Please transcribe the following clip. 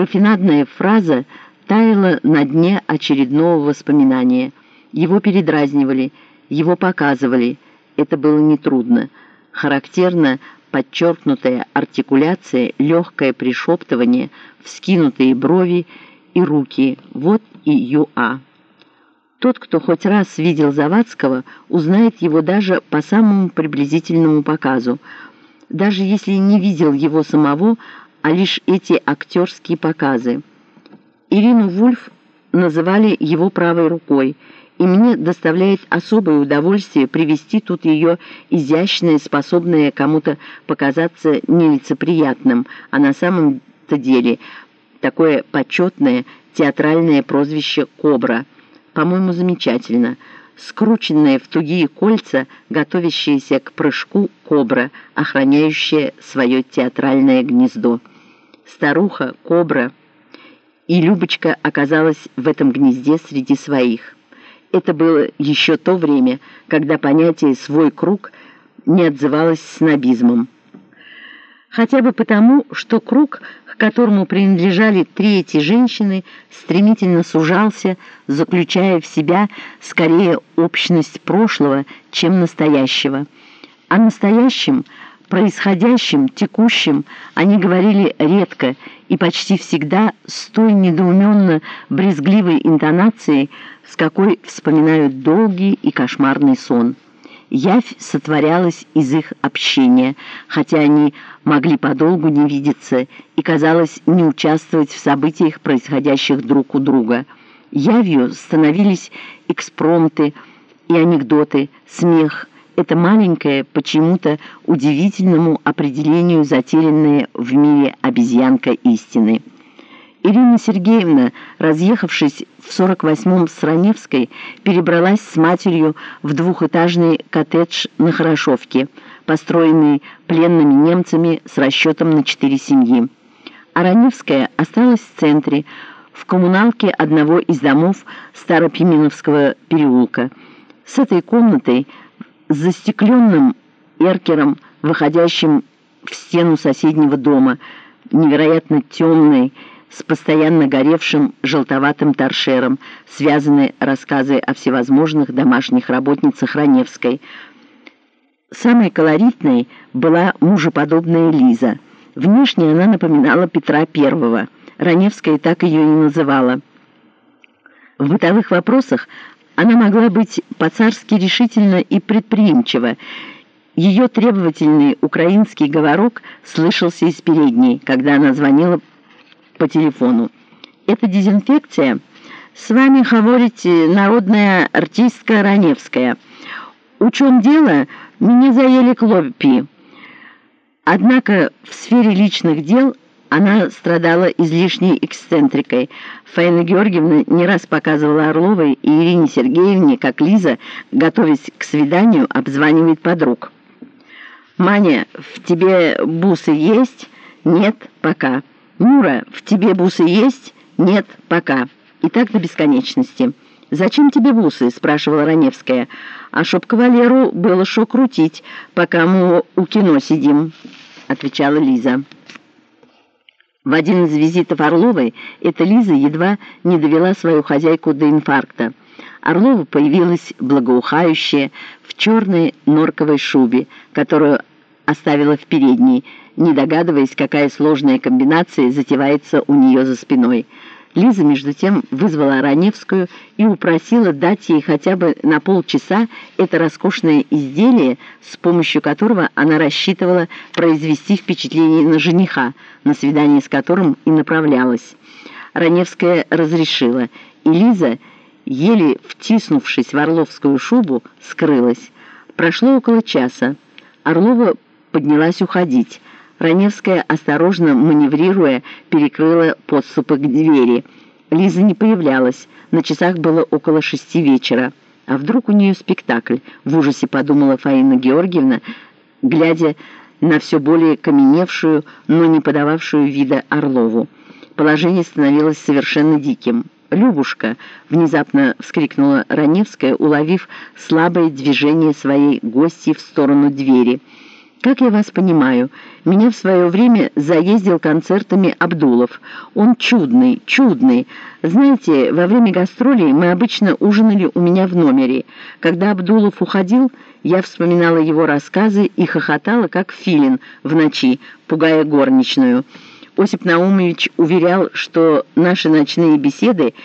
Рафинадная фраза таяла на дне очередного воспоминания. Его передразнивали, его показывали. Это было нетрудно. Характерно подчеркнутая артикуляция, легкое пришептывание, вскинутые брови и руки. Вот и ЮА. Тот, кто хоть раз видел Завадского, узнает его даже по самому приблизительному показу. Даже если не видел его самого, а лишь эти актерские показы. Ирину Вульф называли его правой рукой, и мне доставляет особое удовольствие привести тут ее изящное, способное кому-то показаться нелицеприятным, а на самом-то деле такое почетное театральное прозвище «Кобра». По-моему, замечательно. Скрученная в тугие кольца, готовящаяся к прыжку кобра, охраняющая свое театральное гнездо. Старуха, кобра и Любочка оказалась в этом гнезде среди своих. Это было еще то время, когда понятие «свой круг» не отзывалось снобизмом. Хотя бы потому, что круг, к которому принадлежали три эти женщины, стремительно сужался, заключая в себя скорее общность прошлого, чем настоящего. О настоящем, происходящем, текущем они говорили редко и почти всегда с той недоуменно-брезгливой интонацией, с какой вспоминают долгий и кошмарный сон. Явь сотворялась из их общения, хотя они могли подолгу не видеться и, казалось, не участвовать в событиях, происходящих друг у друга. Явью становились экспромты и анекдоты, смех, это маленькое, почему-то удивительному определению затерянное в мире обезьянка истины. Ирина Сергеевна, разъехавшись в 48-м с Раневской, перебралась с матерью в двухэтажный коттедж на Хорошовке, построенный пленными немцами с расчетом на четыре семьи. А Раневская осталась в центре, в коммуналке одного из домов Старопименовского переулка. С этой комнатой, застекленным эркером, выходящим в стену соседнего дома, невероятно темной, с постоянно горевшим желтоватым торшером, связаны рассказы о всевозможных домашних работницах Раневской. Самой колоритной была мужеподобная Лиза. Внешне она напоминала Петра I. Раневская так ее и называла. В бытовых вопросах она могла быть по-царски решительна и предприимчива. Ее требовательный украинский говорок слышался из передней, когда она звонила по телефону. «Это дезинфекция? С вами говорит народная артистка Раневская. У чем дело? Меня заели клопи». Однако в сфере личных дел она страдала излишней эксцентрикой. Фаина Георгиевна не раз показывала Орловой и Ирине Сергеевне, как Лиза, готовясь к свиданию, обзванивает подруг. «Маня, в тебе бусы есть?» «Нет, пока». «Мура, в тебе бусы есть?» «Нет, пока». И так до бесконечности. «Зачем тебе бусы?» — спрашивала Раневская. «А чтоб кавалеру было шо крутить, пока мы у кино сидим», — отвечала Лиза. В один из визитов Орловой эта Лиза едва не довела свою хозяйку до инфаркта. Орлова появилась благоухающая в черной норковой шубе, которую оставила в передней, не догадываясь, какая сложная комбинация затевается у нее за спиной. Лиза, между тем, вызвала Раневскую и упросила дать ей хотя бы на полчаса это роскошное изделие, с помощью которого она рассчитывала произвести впечатление на жениха, на свидание с которым и направлялась. Раневская разрешила, и Лиза, еле втиснувшись в орловскую шубу, скрылась. Прошло около часа. Орлова поднялась уходить. Раневская, осторожно маневрируя, перекрыла подступы к двери. Лиза не появлялась. На часах было около шести вечера. А вдруг у нее спектакль? В ужасе подумала Фаина Георгиевна, глядя на все более каменевшую, но не подававшую вида Орлову. Положение становилось совершенно диким. «Любушка!» — внезапно вскрикнула Раневская, уловив слабое движение своей гости в сторону двери — Как я вас понимаю, меня в свое время заездил концертами Абдулов. Он чудный, чудный. Знаете, во время гастролей мы обычно ужинали у меня в номере. Когда Абдулов уходил, я вспоминала его рассказы и хохотала, как филин в ночи, пугая горничную. Осип Наумович уверял, что наши ночные беседы –